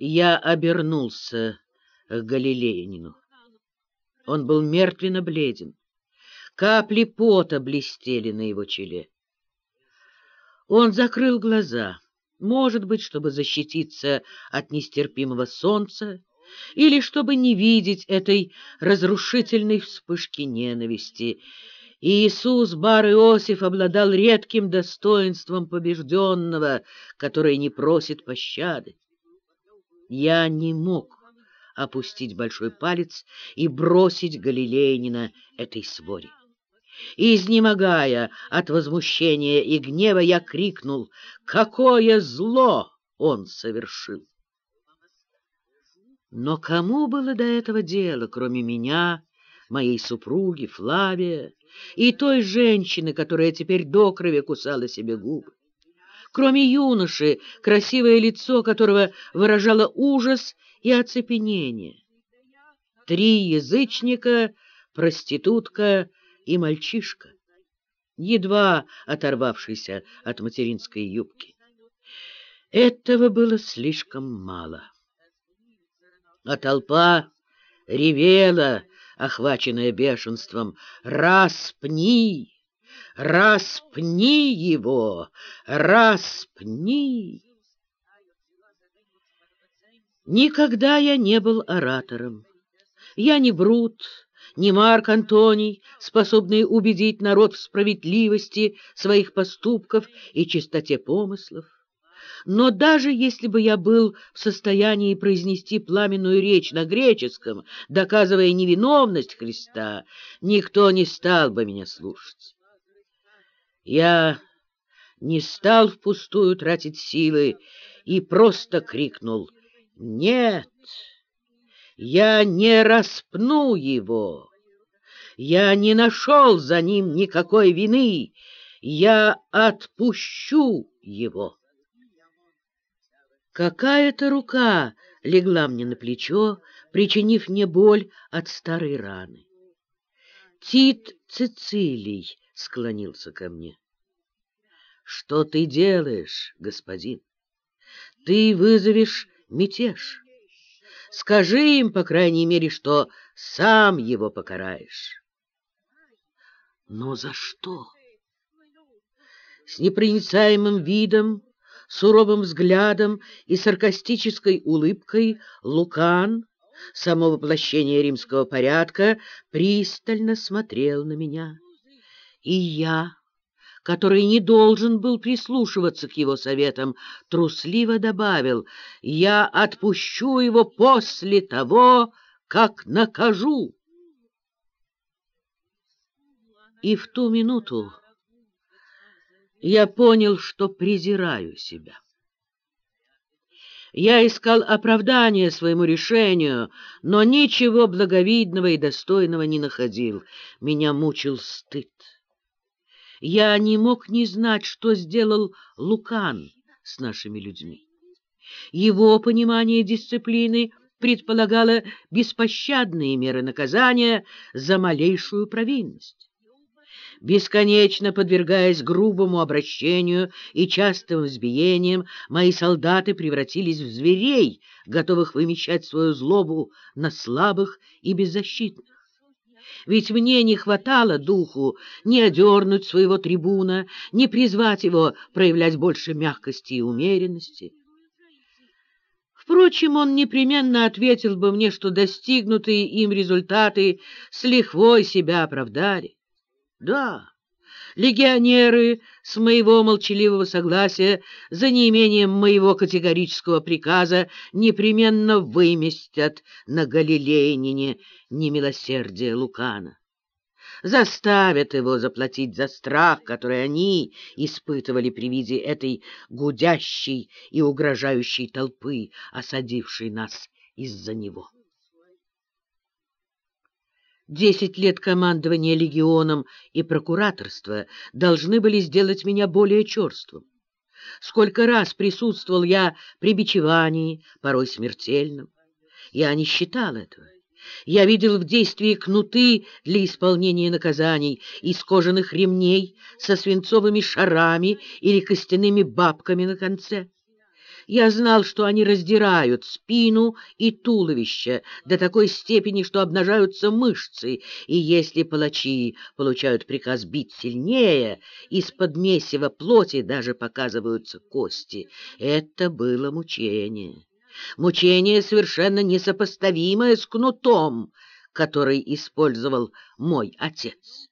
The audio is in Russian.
Я обернулся к Галилеянину. Он был мертвенно бледен. Капли пота блестели на его челе. Он закрыл глаза, может быть, чтобы защититься от нестерпимого солнца, или чтобы не видеть этой разрушительной вспышки ненависти. И Иисус Бар Иосиф обладал редким достоинством побежденного, который не просит пощады. Я не мог опустить большой палец и бросить Галилеянина этой своре. Изнемогая от возмущения и гнева, я крикнул, «Какое зло он совершил!» Но кому было до этого дело, кроме меня, моей супруги Флавия и той женщины, которая теперь до крови кусала себе губы? Кроме юноши, красивое лицо которого выражало ужас и оцепенение. Три язычника, проститутка и мальчишка, едва оторвавшийся от материнской юбки. Этого было слишком мало. А толпа ревела, охваченная бешенством, «Распни! Распни его! Распни!» Никогда я не был оратором. Я не Брут, не Марк Антоний, способный убедить народ в справедливости своих поступков и чистоте помыслов. Но даже если бы я был в состоянии произнести пламенную речь на греческом, доказывая невиновность Христа, никто не стал бы меня слушать. Я не стал впустую тратить силы и просто крикнул нет, я не распну его. Я не нашел за ним никакой вины. Я отпущу его. Какая-то рука легла мне на плечо, причинив мне боль от старой раны. Тит Цицилий склонился ко мне. — Что ты делаешь, господин? Ты вызовешь мятеж. Скажи им, по крайней мере, что сам его покараешь. Но за что? С непроницаемым видом, суровым взглядом и саркастической улыбкой Лукан, само воплощение римского порядка, пристально смотрел на меня. И я который не должен был прислушиваться к его советам, трусливо добавил, «Я отпущу его после того, как накажу». И в ту минуту я понял, что презираю себя. Я искал оправдания своему решению, но ничего благовидного и достойного не находил. Меня мучил стыд. Я не мог не знать, что сделал Лукан с нашими людьми. Его понимание дисциплины предполагало беспощадные меры наказания за малейшую провинность. Бесконечно подвергаясь грубому обращению и частым избиениям, мои солдаты превратились в зверей, готовых вымещать свою злобу на слабых и беззащитных ведь мне не хватало духу не одернуть своего трибуна, не призвать его проявлять больше мягкости и умеренности. Впрочем, он непременно ответил бы мне, что достигнутые им результаты с лихвой себя оправдали. Да, легионеры с моего молчаливого согласия за неимением моего категорического приказа непременно выместят на Галилейнине немилосердие Лукана. Заставят его заплатить за страх, который они испытывали при виде этой гудящей и угрожающей толпы, осадившей нас из-за него. Десять лет командования легионом и прокураторства должны были сделать меня более черствым. Сколько раз присутствовал я при бичевании, порой смертельном. Я не считал этого. Я видел в действии кнуты для исполнения наказаний из кожаных ремней со свинцовыми шарами или костяными бабками на конце. Я знал, что они раздирают спину и туловище до такой степени, что обнажаются мышцы, и если палачи получают приказ бить сильнее, из-под месива плоти даже показываются кости. Это было мучение. Мучение совершенно несопоставимое с кнутом, который использовал мой отец.